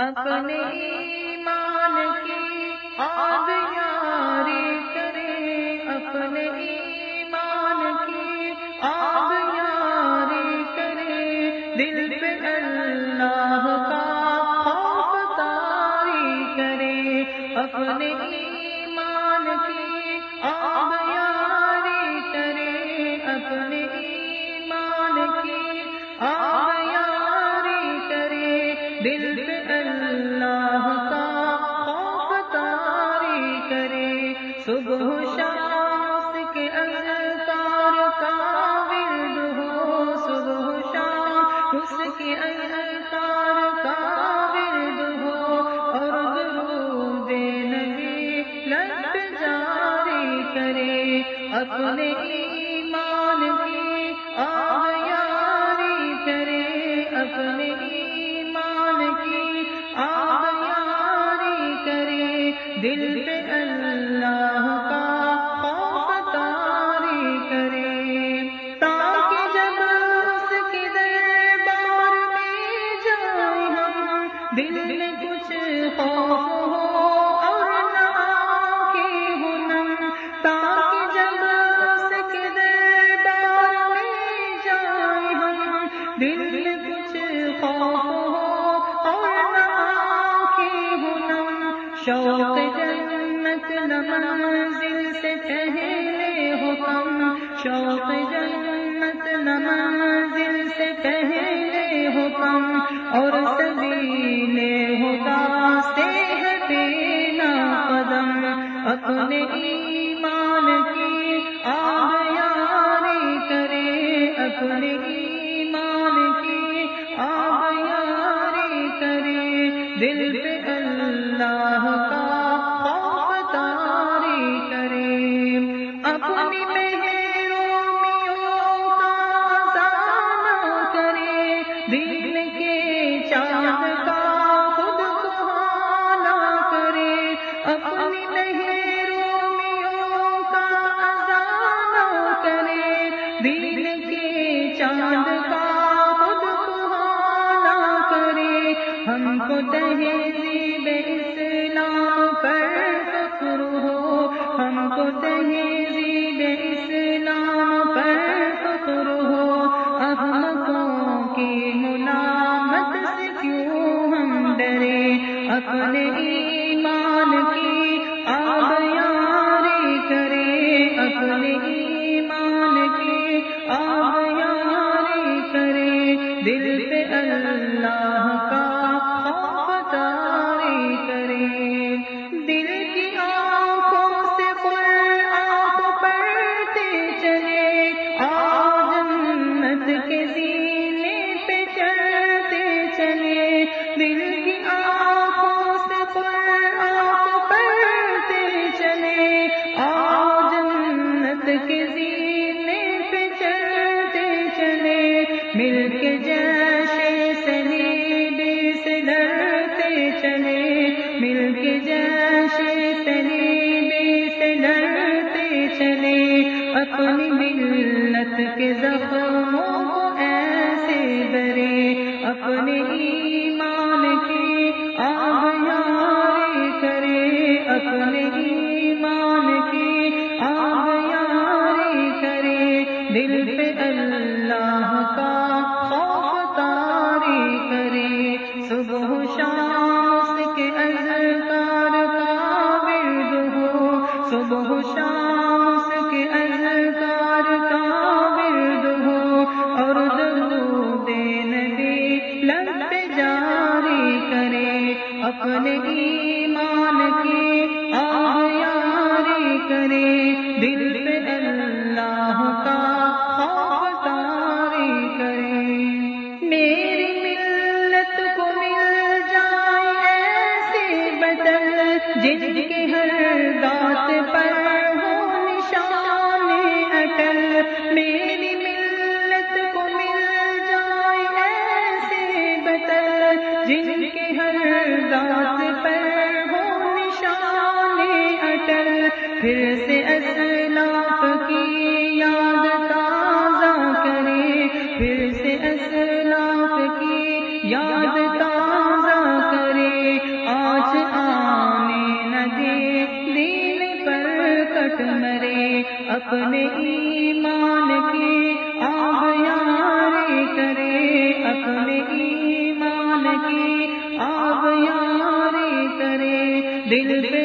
اپنے ایمان کی آب یاری کرے اپنے ایمان کی آب یاری کرے۔ دل پہ اللہ کا خوف تاری کرے اپنے ایمان کی آب یاری کرے اپنے ایمان کی آب اپنے جنت نہ سے پہلے ہو کم شوق جنت نہ سے پہلے ہو کم اور سبیلے ہوتا سے دینا قدم۔ اپنے ایمان کی آب یاری کرے۔ اپنے ایمان کی آب یاری کرے۔ دل کرے دل کے چاند کا خود سہانا کرے، ہم کو تہذیب اسلام پر فخر ہو۔ ہم کو تہذیب اسلام پر فخر ہو۔ احمقوں کی ملامت سے کیوں ہم ڈرے؟ اپنے دل پہ اللہ کا خوف تاری کرے، صبح شام اس کے اذکار کا ورد ہو۔ صبح شام اس کے اذکار کا ورد ہو۔ اور درود نبی لب پہ جاری کرے، اپنے ایمان کی آب یاری کرے۔ دل پھر سے اسلاف کی یاد تازہ کرے، پھر سے اسلاف کی یاد تازہ کرے۔ آج آنے نہ دین پر کٹ مرے۔ اپنے ایمان کے آب یارے کرے۔ اپنے ایمان کے آب یارے کرے۔ دل پہ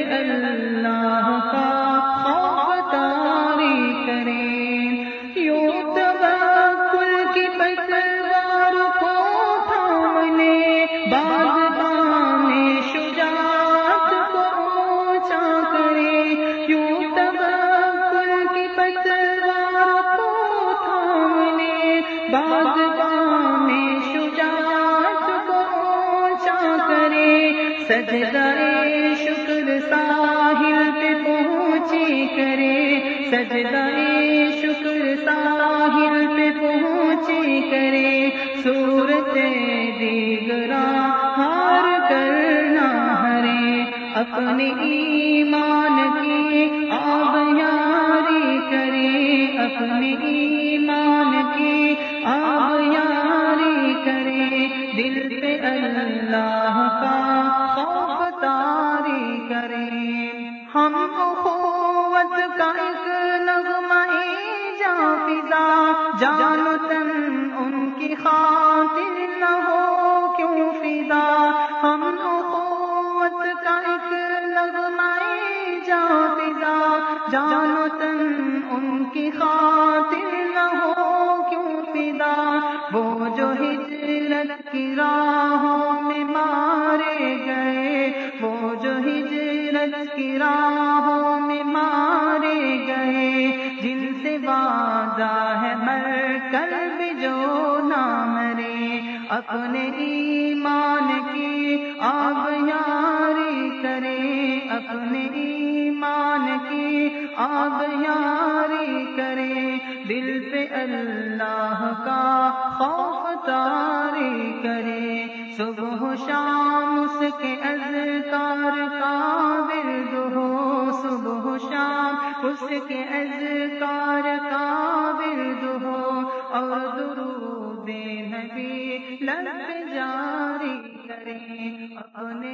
سجدہ شکر ساحل پہ پہنچے کرے صورت دیگرا ہار کرنا ہرے۔ اپنے ایمان کی آب یاری کرے، اپنے ایمان کی آب یاری کرے۔ دل پہ اللہ کا خوف تاری کرے۔ ہم قوت آب یاری کرے، دل پہ اللہ کا خوف تاری کرے۔ صبح شام اس کے اذکار کا ورد ہو صبح شام اس کے اذکار کا ورد ہو اور درود نبی لب جاری کرے، اپنے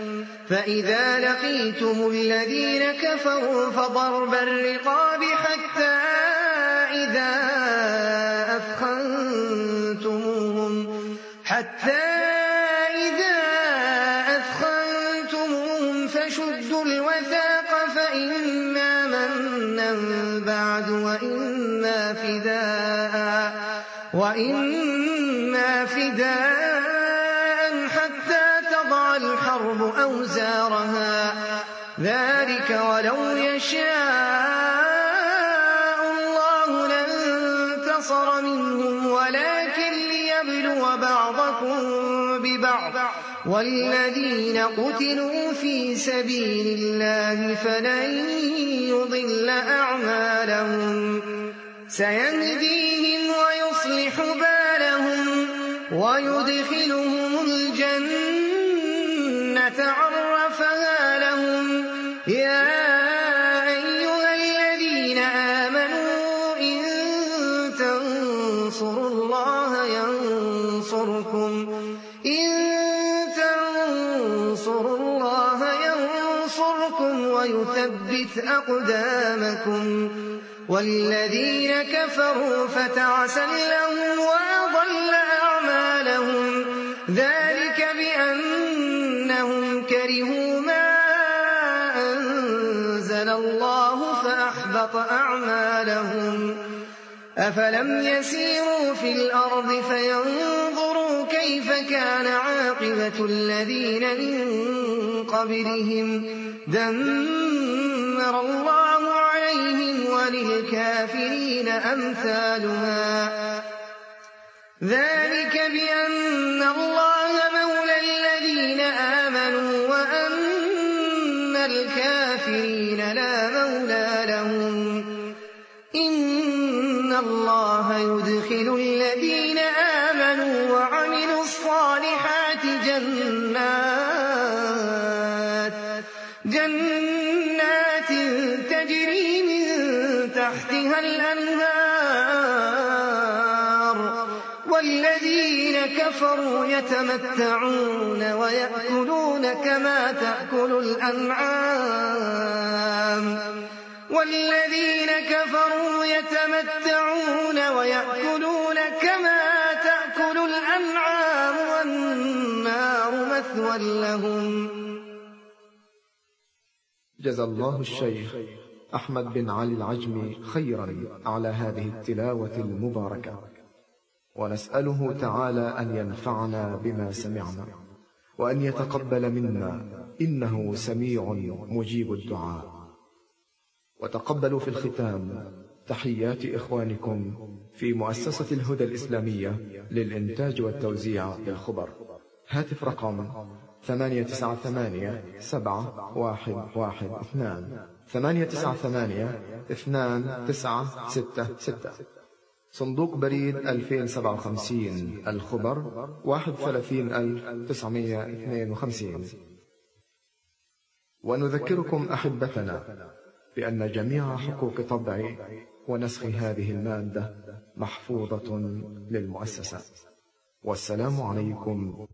فإذا لقيتم الذين كفروا فضرب الرقاب حتى إذا أثخنتموهم حتى إذا أثخنتموهم فشدوا الوثاق فإما منا بعد وإما فداء وإما الحرب أوزارها. ذلك ولو يشاء الله لانتصر منهم ولكن ليبلو بعضكم ببعض. والذين قتلوا في سبيل الله فلن يضل أعمالهم. سيهديهم ويصلح بالهم ويدخلهم الجنة. عرفها لهم. يا أيها الذين آمنوا إن تنصروا الله ينصركم. إن تنصروا الله ينصركم ويثبت أقدامكم. والذين كفروا فتعسا لهم وأضل أعمالهم. ذلك كرهوا ما أنزل الله فأحبط وأحبط أعمالهم أفلم يسيروا في الأرض فينظروا كيف كان عاقبة الذين من قبلهم دمر الله عليهم وللكافرين أمثالها ذلك بأن الله الله يدخل الذين آمنوا وعملوا الصالحات جنات جنات تجري من تحتها الأنهار. والذين كفروا يتمتعون ويأكلون كما تأكل الأنعام. والذين كفروا يتمتعون ويأكلون كما تأكل الأنعام والنار مثوى لهم. جزى الله الشيخ أحمد بن علي العجمي خيرا على هذه التلاوة المباركة. ونسأله تعالى أن ينفعنا بما سمعنا وأن يتقبل منا. إنه سميع مجيب الدعاء. وتقبلوا في الختام تحيات إخوانكم في مؤسسة الهدى الإسلامية للإنتاج والتوزيع بالخبر. هاتف رقم ثمانية تسعة ثمانية سبعة واحد واحد اثنان. ثمانية تسعة ثمانية اثنان تسعة ستة ستة. صندوق بريد 2057 الخبر 31952 ونذكركم أحبتنا بأن جميع حقوق طبع ونسخ هذه المادة محفوظة للمؤسسة. والسلام عليكم